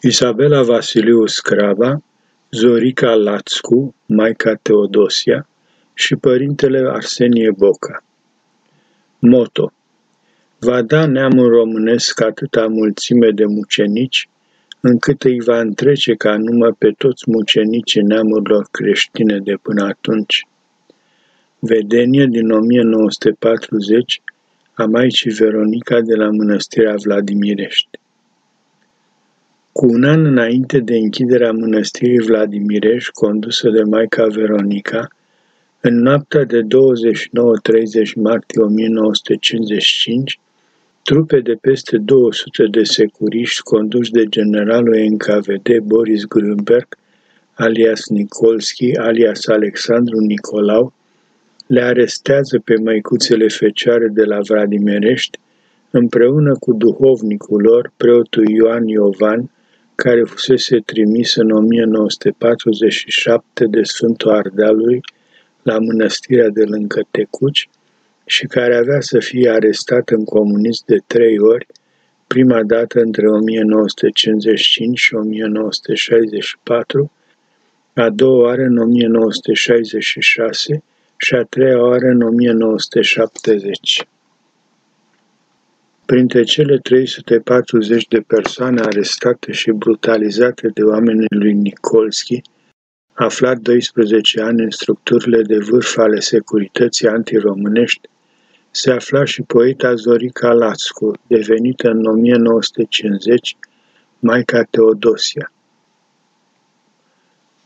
Isabela Vasiliu Scraba, Zorica Lațcu, Maica Teodosia și părintele Arsenie Boca. Moto Va da neamul românesc atâta mulțime de mucenici, încât îi va întrece ca numă pe toți mucenicii neamurilor creștine de până atunci. Vedenie din 1940 a Maicii Veronica de la Mănăstirea Vladimirești. Cu un an înainte de închiderea mănăstirii Vladimirești, condusă de Maica Veronica, în noaptea de 29-30 martie 1955, trupe de peste 200 de securiști conduși de generalul NKVD Boris Grünberg, alias Nikolski, alias Alexandru Nicolau, le arestează pe măicuțele fecioare de la Vladimirești, împreună cu duhovnicul lor, preotul Ioan Iovan, care fusese trimis în 1947 de Sfântul Ardealului la mănăstirea de lângă Tecuci și care avea să fie arestat în comunism de trei ori, prima dată între 1955 și 1964, a doua oară în 1966 și a treia oară în 1970. Printre cele 340 de persoane arestate și brutalizate de oamenii lui Nikolski, aflat 12 ani în structurile de vârf ale securității antiromânești, se afla și poeta Zorica Lațcu, devenită în 1950 Maica Teodosia.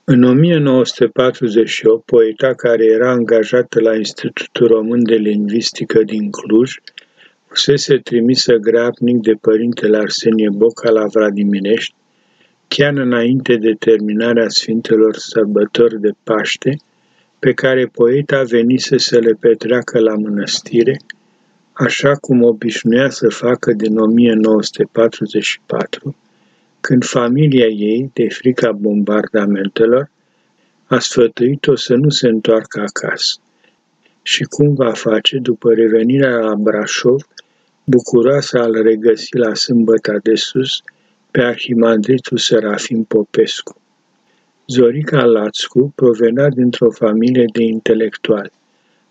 În 1948, poeta care era angajată la Institutul Român de Lingvistică din Cluj, fusese trimisă grabnic de părintele Arsenie Boca la Vladimirești, chiar înainte de terminarea Sfintelor Sărbători de Paște, pe care poeta venise să le petreacă la mănăstire, așa cum obișnuia să facă din 1944, când familia ei, de frica bombardamentelor, a sfătuit-o să nu se întoarcă acasă. Și cum va face după revenirea la Brașov, bucuroasă al regăsi la sâmbăta de sus pe arhimandritul Serafim Popescu. Zorica Lațcu provenea dintr-o familie de intelectuali.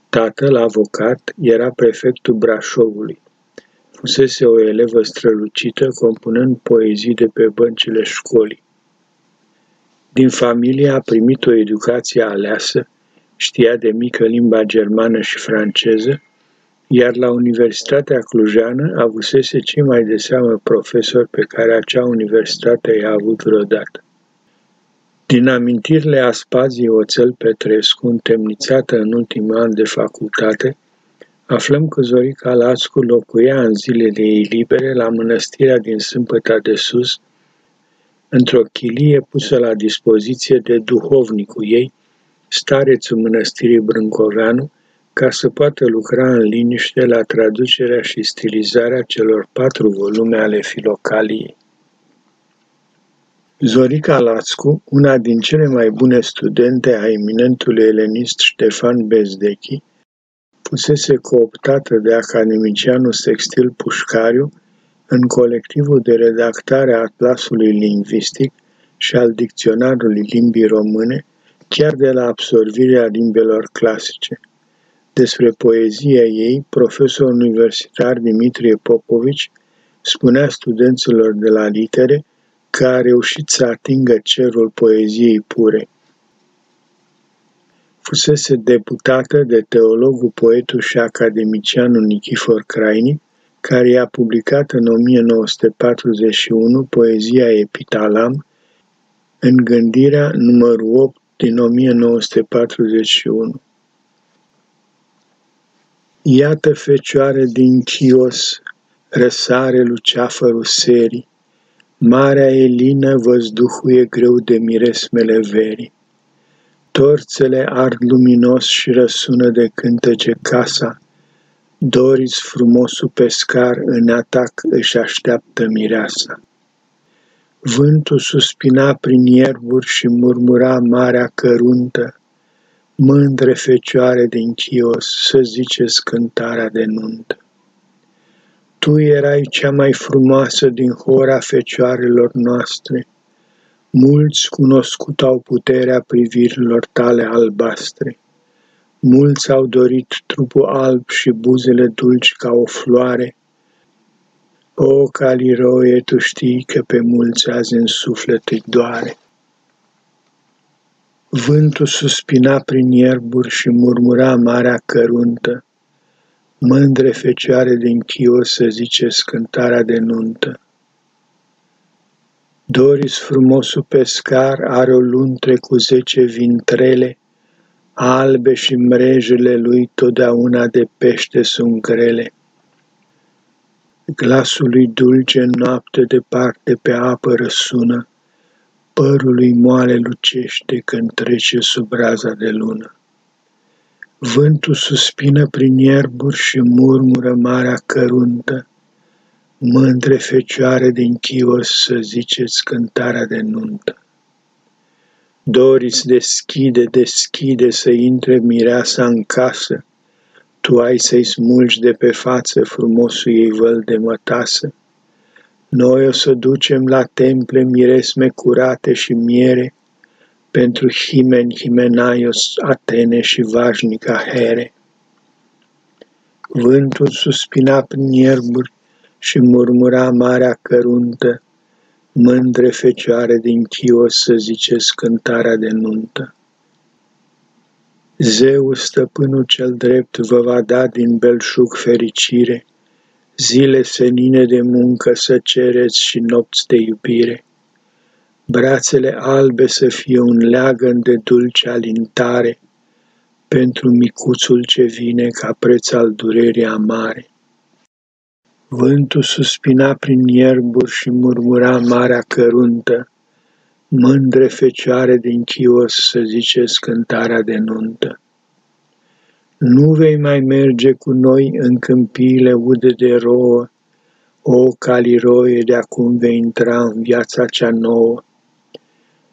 Tatăl, avocat, era prefectul Brașovului. Fusese o elevă strălucită, compunând poezii de pe băncile școlii. Din familie a primit o educație aleasă, știa de mică limba germană și franceză, iar la Universitatea Clujană avusese cei mai de seamă profesori pe care acea universitate i-a avut vreodată. Din amintirile Aspaziei Oțel Petrescu, întemnițată în ultimul an de facultate, aflăm că Zorica Lascu locuia în zilele ei libere la mănăstirea din Sâmpăta de Sus, într-o chilie pusă la dispoziție de duhovnicul ei, starețul mănăstirii Brâncoveanu, ca să poată lucra în liniște la traducerea și stilizarea celor patru volume ale filocaliei. Zorica Lațcu, una din cele mai bune studente a eminentului elenist Ștefan Bezdechi, fusese cooptată de academicianul Sextil Pușcariu în colectivul de redactare a Atlasului Lingvistic și al Dicționarului Limbii Române, chiar de la absorbirea limbilor clasice – despre poezia ei, profesorul universitar Dimitrie Popovici spunea studenților de la litere că a reușit să atingă cerul poeziei pure. Fusese deputată de teologul, poetul și academicianul Nichifor Crainic, care i-a publicat în 1941 poezia Epitalam în gândirea numărul 8 din 1941. Iată fecioare din Chios, răsare luceafărul serii, Marea Elină văzduhuie greu de miresmele verii. Torțele ard luminos și răsună de cântece casa, Doris frumosul pescar în atac își așteaptă mireasa. Vântul suspina prin ierburi și murmura marea căruntă, Mândre fecioare din Chios, să ziceți cântarea de nuntă. Tu erai cea mai frumoasă din hora fecioarelor noastre. Mulți cunoscut au puterea privirilor tale albastre. Mulți au dorit trupul alb și buzele dulci ca o floare. O, Caliroie, tu știi că pe mulți azi în suflet îi doare. Vântul suspina prin ierburi și murmura marea căruntă. Mândre fecioare din chios să zice scântarea de nuntă. Doris frumosul pescar are o luntre cu zece vintrele, albe și mrejele lui totdeauna de pește sunt grele. Glasul lui dulce în noapte departe pe apă răsună, părul lui moale lucește când trece sub raza de lună. Vântul suspină prin ierburi și murmură marea căruntă, mândre fecioare din chios să ziceți cântarea de nuntă. Doris deschide, deschide să intre mireasa în casă, tu ai să-i smulgi de pe față frumosul ei văl de mătasă. Noi o să ducem la temple miresme curate și miere, pentru Himen, Himenaios, Atene și vașnica Here. Vântul suspina prin ierburi și murmura marea căruntă, mândre fecioare din Chios să ziceți cântarea de nuntă. Zeu, stăpânul cel drept, vă va da din belșug fericire, zile senine de muncă să cereți și nopți de iubire. Brațele albe să fie un leagăn de dulce alintare pentru micuțul ce vine ca preț al durerii amare. Vântul suspina prin ierburi și murmura marea căruntă, mândre fecioare din chios să ziceți cântarea de nuntă. Nu vei mai merge cu noi în câmpiile ude de rouă, o caliroie de acum vei intra în viața cea nouă.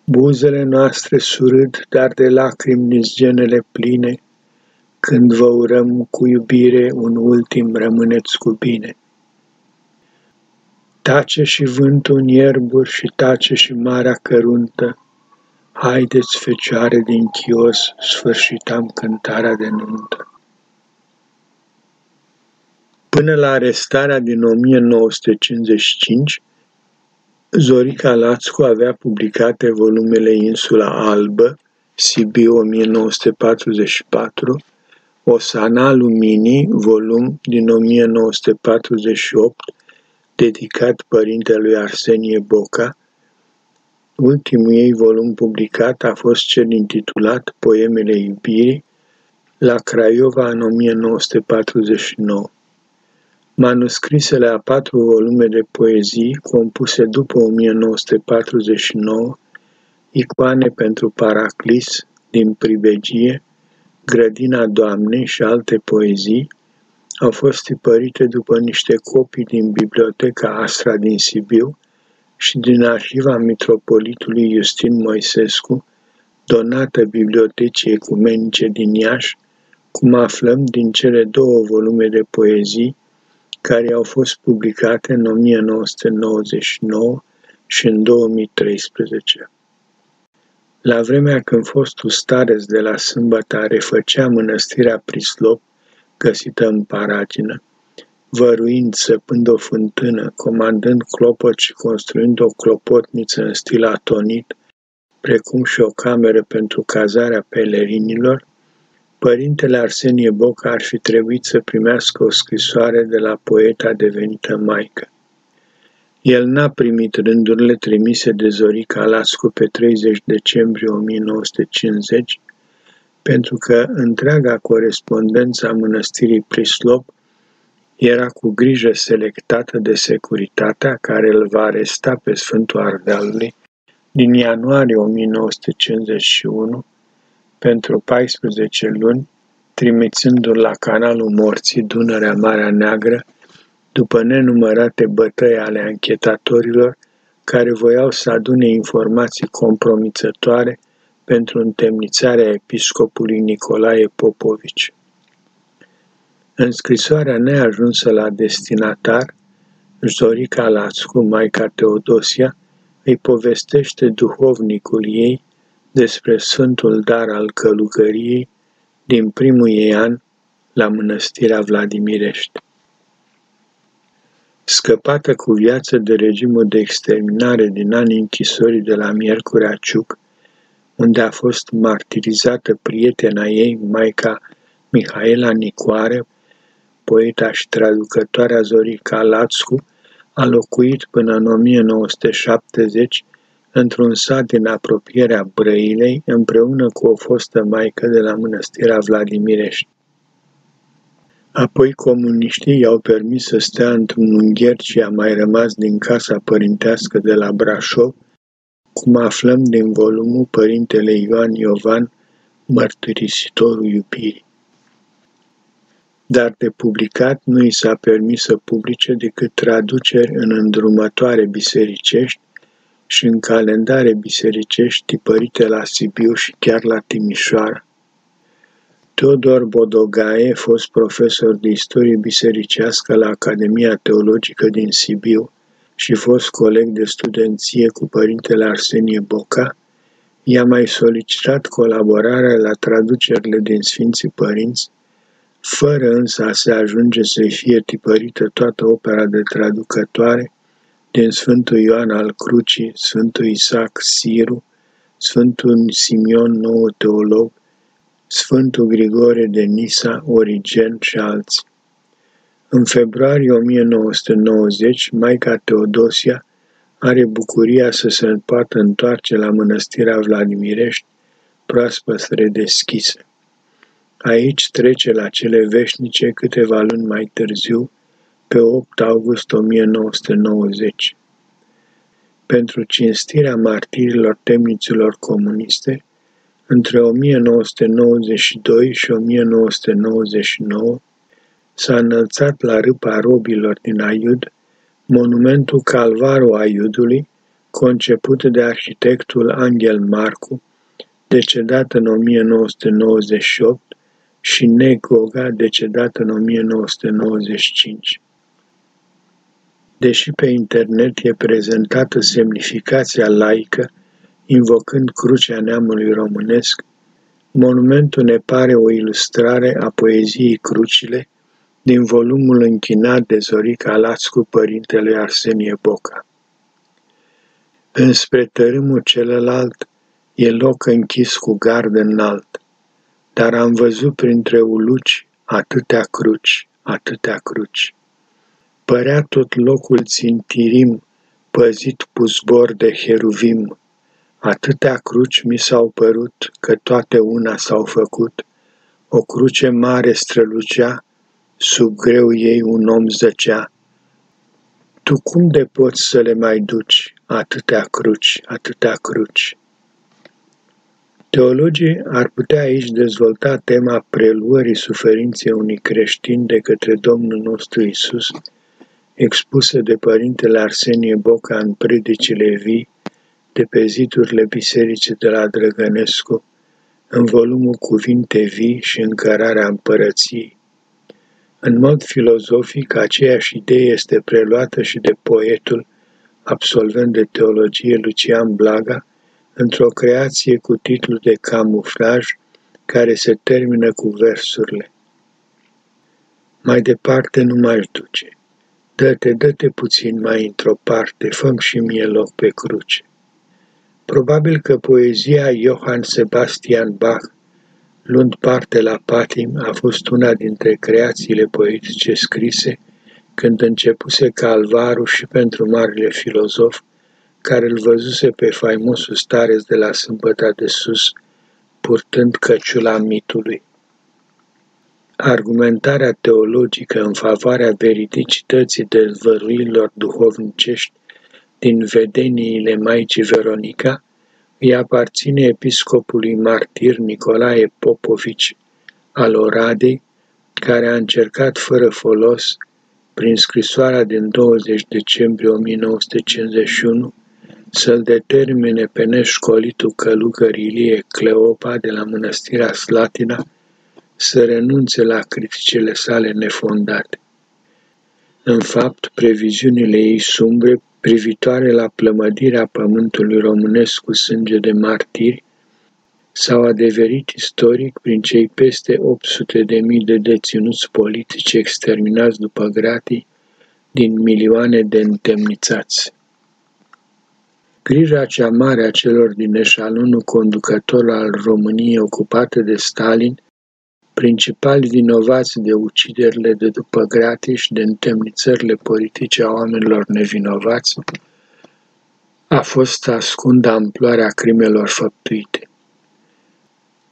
Buzele noastre surâd, dar de lacrimi nizgenele pline, când vă urăm cu iubire un ultim rămâneți cu bine. Tace și vântul în ierburi și tace și marea căruntă. Haideți, fecioare din chios, sfârșitam cântarea de nuntă. Până la arestarea din 1955, Zorica Lațcu avea publicate volumele Insula Albă, Sibiu 1944, Osana Luminii, volum din 1948, dedicat părintelui Arsenie Boca. Ultimul ei volum publicat a fost cel intitulat Poemele iubirii, la Craiova în 1949. Manuscrisele a patru volume de poezii compuse după 1949, icoane pentru Paraclis din Pribegie, Grădina Doamnei și alte poezii, au fost tipărite după niște copii din Biblioteca Astra din Sibiu și din arhiva mitropolitului Justin Moisescu, donată Bibliotecii Ecumenice din Iași, cum aflăm din cele două volume de poezii care au fost publicate în 1999 și în 2013. La vremea când fostul stareț de la Sâmbăta refăcea mănăstirea Prislop, găsită în paragină, văruind, săpând o fântână, comandând clopot și construind o clopotniță în stil atonit, precum și o cameră pentru cazarea pelerinilor, părintele Arsenie Boca ar fi trebuit să primească o scrisoare de la poeta devenită maică. El n-a primit rândurile trimise de Zorica Lascu pe 30 decembrie 1950, pentru că întreaga corespondență a mănăstirii Prislop era cu grijă selectată de securitatea care îl va aresta pe Sfântul Ardealului din ianuarie 1951 pentru 14 luni, trimițându-l la canalul morții Dunărea Marea Neagră, după nenumărate bătăi ale anchetatorilor care voiau să adune informații compromițătoare pentru întemnițarea episcopului Nicolae Popovici. În scrisoarea neajunsă la destinatar, Zorica Lațcu, Maica Teodosia, îi povestește duhovnicul ei despre Sfântul Dar al Călugăriei din primul ei an la mănăstirea Vladimirești. Scăpată cu viață de regimul de exterminare din anii închisorii de la Miercurea Ciuc, unde a fost martirizată prietena ei, Maica Mihaela Nicoare, poeta și traducătoarea Zorica Lațcu, a locuit până în 1970 într-un sat din apropierea Brăilei, împreună cu o fostă maică de la mănăstirea Vladimirești. Apoi comuniștii i-au permis să stea într-un ungher ce a mai rămas din casa părintească de la Brașov, cum aflăm din volumul Părintele Ioan Iovan, mărturisitorul iubirii. Dar de publicat nu i s-a permis să publice decât traduceri în îndrumătoare bisericești și în calendare bisericești tipărite la Sibiu și chiar la Timișoara. Teodor Bodogaie, fost profesor de istorie bisericească la Academia Teologică din Sibiu și fost coleg de studenție cu părintele Arsenie Boca, i-a mai solicitat colaborarea la traducerile din Sfinții Părinți, fără însă a se ajunge să-i fie tipărită toată opera de traducătoare din Sfântul Ioan al Crucii, Sfântul Isaac Siru, Sfântul Simion Nou Teolog, Sfântul Grigore de Nisa, Origen și alții. În februarie 1990, Maica Teodosia are bucuria să se poată întoarce la mănăstirea Vladimirești, proaspăt redeschisă. Aici trece la cele veșnice câteva luni mai târziu, pe 8 august 1990. Pentru cinstirea martirilor temniților comuniste, între 1992 și 1999 s-a înălțat la râpa robilor din Aiud monumentul Calvarul Aiudului, conceput de arhitectul Angel Marcu, decedat în 1998, și Negoga, decedat în 1995. Deși pe internet e prezentată semnificația laică, invocând crucea neamului românesc, monumentul ne pare o ilustrare a poeziei Crucile din volumul închinat de Zorica Lațcu părintele Arsenie Boca. Înspre tărâmul celălalt e loc închis cu gard înalt, dar am văzut printre uluci atâtea cruci, atâtea cruci. Părea tot locul țintirim, păzit cu zbor de heruvim. Atâtea cruci mi s-au părut, că toate una s-au făcut. O cruce mare strălucea, sub greu ei un om zăcea. Tu cum de poți să le mai duci, atâtea cruci, atâtea cruci? Teologii ar putea aici dezvolta tema preluării suferinței unui creștin de către Domnul nostru Isus, expusă de Părintele Arsenie Boca în predicile vii de pe zidurile bisericii de la Drăgănescu, în volumul Cuvinte vii și încărarea împărăției. În mod filozofic, aceeași idee este preluată și de poetul, absolvent de teologie Lucian Blaga, într-o creație cu titlu de camuflaj care se termină cu versurile. Mai departe nu m-aș duce. Dă-te, dă-te puțin mai într-o parte, făm și mie loc pe cruce. Probabil că poezia Johann Sebastian Bach, luând parte la patim, a fost una dintre creațiile poetice scrise când începuse calvarul și pentru marile filozof care îl văzuse pe faimosul stareț de la Sâmbăta de Sus, purtând căciula mitului. Argumentarea teologică în favoarea veridicității dezvăluirilor duhovnicești din vedeniile Maicii Veronica îi aparține episcopului martir Nicolae Popovici al Oradei, care a încercat fără folos, prin scrisoarea din 20 decembrie 1951, să-l determine pe neșcolitul călugăr Ilie Cleopa de la mănăstirea Slatina să renunțe la criticile sale nefondate. în fapt, previziunile ei sumbre privitoare la plămădirea pământului românesc cu sânge de martiri s-au adeverit istoric prin cei peste 800 de mii de deținuți politici exterminați după gratii din milioane de întemnițați. Grija cea mare a celor din eșalonul conducător al României ocupate de Stalin, principali vinovați de uciderile de după gratis și de întemnițările politice a oamenilor nevinovați, a fost să ascundă amploarea crimelor făptuite.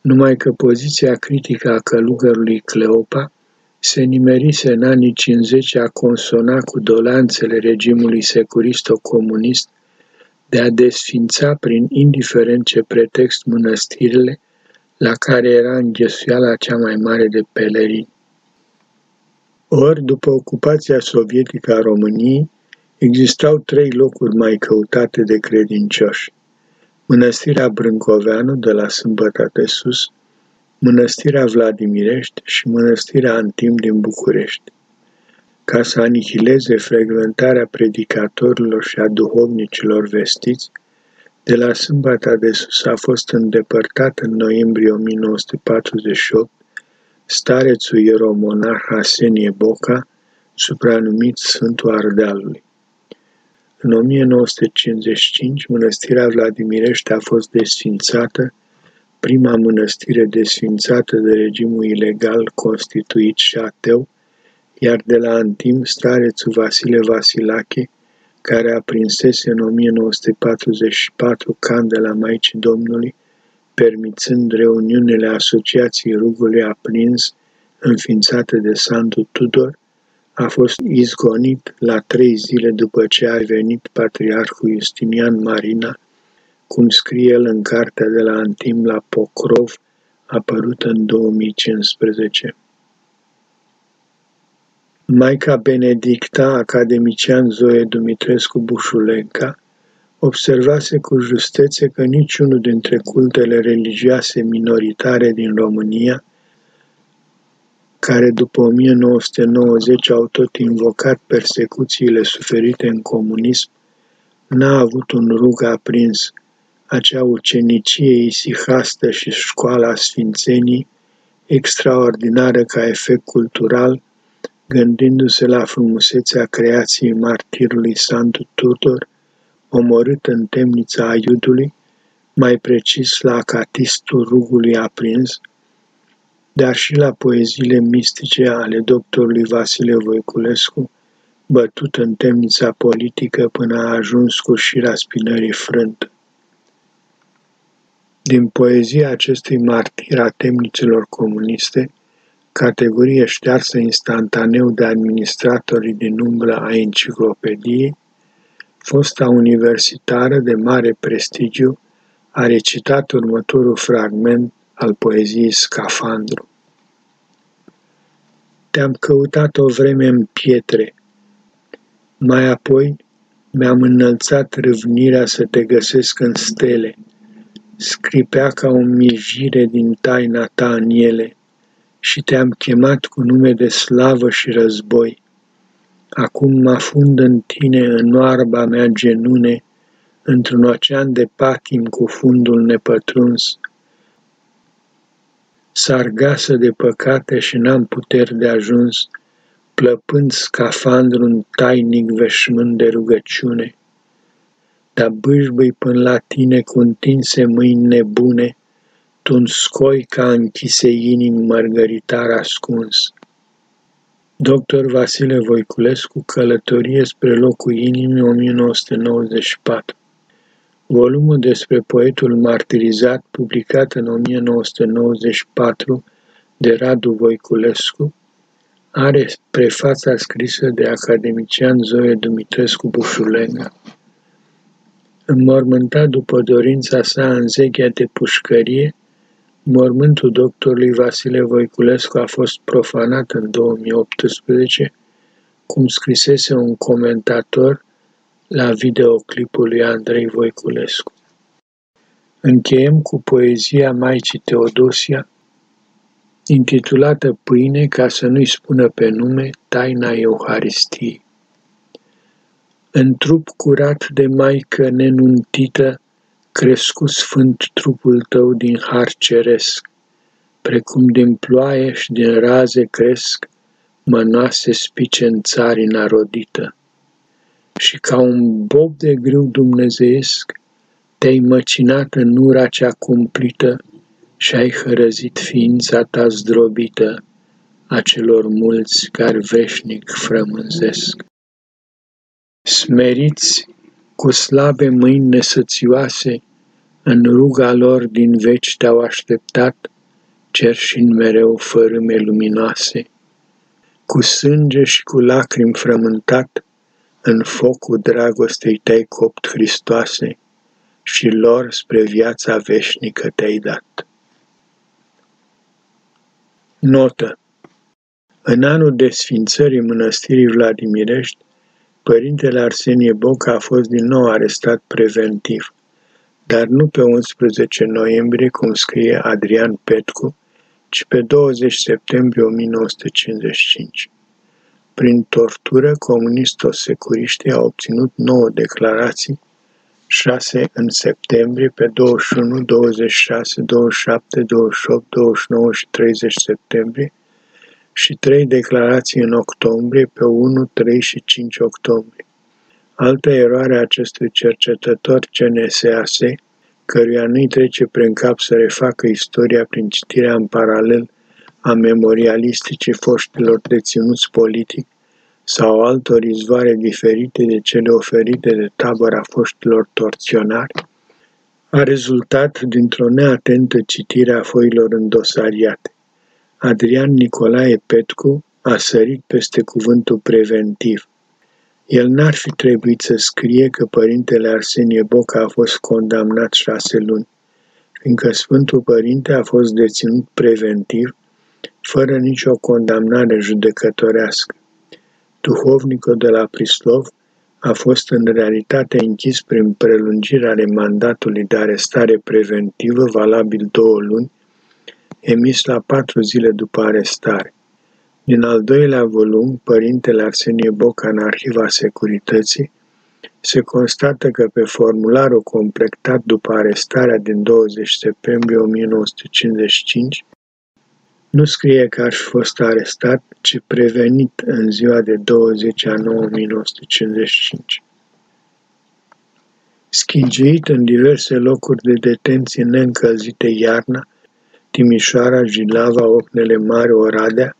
Numai că poziția critică a călugărului Cleopa se nimerise în anii 50 a consona cu dolanțele regimului securisto-comunist de a desfința prin indiferent ce pretext mănăstirile la care era înghesuiala cea mai mare de pelerini. Ori, după ocupația sovietică a României, existau trei locuri mai căutate de credincioși. Mănăstirea Brâncoveanu de la Sâmbăta de Sus, Mănăstirea Vladimirești și Mănăstirea Antim din București. Ca să anihileze frecventarea predicatorilor și a duhovnicilor vestiți, de la Sâmbata de Sus a fost îndepărtat în noiembrie 1948 starețul ieromonah Asenie Boca, supranumit Sfântul Ardealului. În 1955, mănăstirea Vladimirești a fost desfințată, prima mănăstire desfințată de regimul ilegal constituit și ateu, iar de la Antim, starețul Vasile Vasilache, care aprinsese în 1944 candela Maicii Domnului, permițând reuniunile Asociației Rugului Aprins, înființate de Sandu Tudor, a fost izgonit la trei zile după ce a venit patriarhul Justinian Marina, cum scrie el în cartea de la Antim la Pocrov, apărută în 2015. Maica Benedicta, academician Zoe Dumitrescu Bușulenca, observase cu justețe că niciunul dintre cultele religioase minoritare din România, care după 1990 au tot invocat persecuțiile suferite în comunism, n-a avut un rug aprins, acea ucenicie isihastă și școala sfințenii, extraordinară ca efect cultural, gândindu-se la frumusețea creației martirului Santu Tudor, omorât în temnița Aiudului, mai precis la acatistul rugului aprins, dar și la poeziile mistice ale doctorului Vasile Voiculescu, bătut în temnița politică până a ajuns cu șira spinării frântă. Din poezia acestui martir a temnițelor comuniste, categorie ștearsă instantaneu de administratorii din umbră a enciclopediei, fosta universitară de mare prestigiu a recitat următorul fragment al poeziei Scafandru. Te-am căutat o vreme în pietre, mai apoi mi-am înălțat râvnirea să te găsesc în stele, scripea ca o mijire din taina ta în ele, și te-am chemat cu nume de slavă și război. Acum mă afund în tine, în oarba mea genune, într-un ocean de patim cu fundul nepătruns. Sargasă de păcate și n-am puteri de ajuns, plăpând scafandru un tainic veșmânt de rugăciune. Dar bâșbâi până la tine cu întinse mâini nebune, tu scoi ca închise inimi mărgăritar ascuns. Dr. Vasile Voiculescu, Călătorie spre locul inimii 1994 Volumul despre poetul martirizat, publicat în 1994 de Radu Voiculescu, are prefața scrisă de academician Zoe Dumitrescu Bușulenga. Înmormântat după dorința sa în zeghea de pușcărie, Mormântul doctorului Vasile Voiculescu a fost profanat în 2018, cum scrisese un comentator la videoclipul lui Andrei Voiculescu. Încheiem cu poezia Maicii Teodosia, intitulată Pâine ca să nu-i spună pe nume Taina Euharistiei. În trup curat de Maică nenuntită, crescu sfânt trupul tău din har ceresc, precum din ploaie și din raze cresc mănoase spice în țarina rodită. Și ca un bob de grâu dumnezeiesc, te-ai măcinat în ura cea cumplită și ai hărăzit ființa ta zdrobită a celor mulți care veșnic frămânzesc. Smeriți cu slabe mâini nesățioase, în ruga lor din veci te-au așteptat, cerșind mereu fărâme luminoase. Cu sânge și cu lacrimi frământat, în focul dragostei te-ai copt Hristoase și lor spre viața veșnică te-ai dat. Notă În anul desfințării mănăstirii Vladimirești, Părintele Arsenie Boca a fost din nou arestat preventiv, dar nu pe 11 noiembrie, cum scrie Adrian Petcu, ci pe 20 septembrie 1955. Prin tortură, comunisto-securiștii au obținut nouă declarații, 6 în septembrie, pe 21, 26, 27, 28, 29 și 30 septembrie, și trei declarații în octombrie, pe 1, 3 și 5 octombrie. Altă eroare a acestui cercetător CNSAS, căruia nu-i trece prin cap să refacă istoria prin citirea în paralel a memorialisticii foștilor deținuți politic sau altor izvoare diferite de cele oferite de tabăra foștilor torționari, a rezultat dintr-o neatentă citire a foilor îndosariate. Adrian Nicolae Petcu a sărit peste cuvântul preventiv. El n-ar fi trebuit să scrie că părintele Arsenie Boca a fost condamnat șase luni, fiindcă Sfântul Părinte a fost deținut preventiv, fără nicio condamnare judecătorească. Duhovnicul de la Prislov a fost în realitate închis prin prelungirea mandatului de arestare preventivă valabil două luni, emis la patru zile după arestare. Din al doilea volum, Părintele Arsenie Boca în Arhiva Securității, se constată că pe formularul completat după arestarea din 20 septembrie 1955, nu scrie că ar fi fost arestat, ci prevenit în ziua de 20 a 9 1955. Schingiit în diverse locuri de detenție neîncălzite iarna, Timișoara, Jilava, Ocnele Mari, Oradea,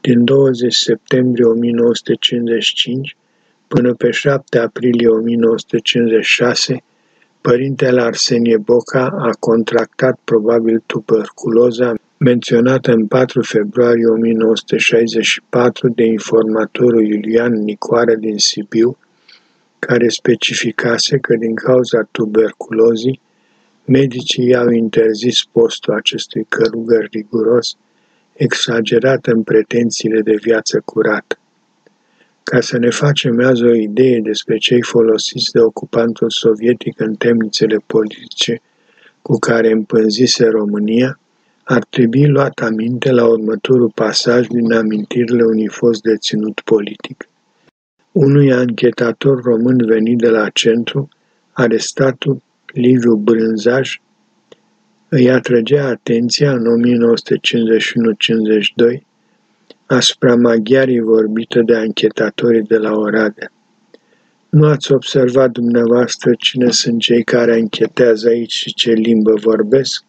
din 20 septembrie 1955 până pe 7 aprilie 1956, părintele Arsenie Boca a contractat probabil tuberculoza menționată în 4 februarie 1964 de informatorul Iulian Nicoare din Sibiu, care specificase că din cauza tuberculozii Medicii i-au interzis postul acestui călugăr riguros, exagerat în pretențiile de viață curată. Ca să ne facem azi o idee despre cei folosiți de ocupantul sovietic în temnițele politice cu care împânzise România, ar trebui luat aminte la următorul pasaj din amintirile unui fost deținut politic. Unui anchetator român venit de la centru, arestatul Liviu Brânzaș îi atrăgea atenția în 1951-52 asupra maghiarii vorbită de anchetatorii de la Oradea. Nu ați observat dumneavoastră cine sunt cei care anchetează aici și ce limbă vorbesc?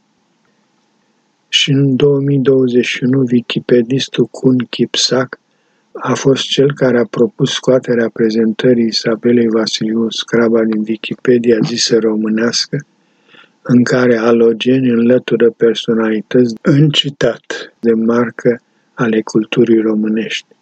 Și în 2021, wikipedistul Kun Kipsak a fost cel care a propus scoaterea prezentării Isabelei Vasiliu Scraba din Wikipedia zisă românească, în care alogeni înlătură personalități în citat de marcă ale culturii românești.